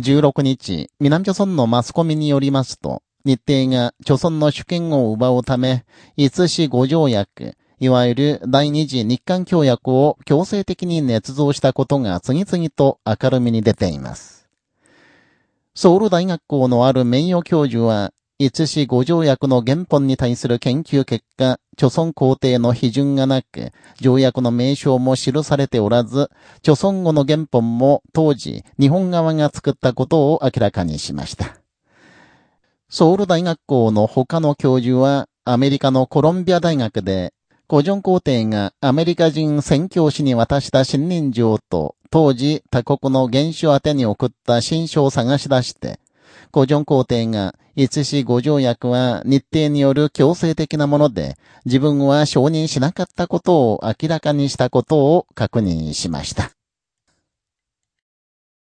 16日、南朝村のマスコミによりますと、日程が朝村の主権を奪うため、いつし五条約、いわゆる第二次日韓協約を強制的に捏造したことが次々と明るみに出ています。ソウル大学校のある名誉教授は、いつし五条約の原本に対する研究結果、著村皇帝の批准がなく、条約の名称も記されておらず、著村語の原本も当時、日本側が作ったことを明らかにしました。ソウル大学校の他の教授は、アメリカのコロンビア大学で、古ジ皇帝がアメリカ人宣教師に渡した信任状と、当時他国の原種宛てに送った新書を探し出して、古ジョン皇帝が、いつし五条約は日程による強制的なもので、自分は承認しなかったことを明らかにしたことを確認しました。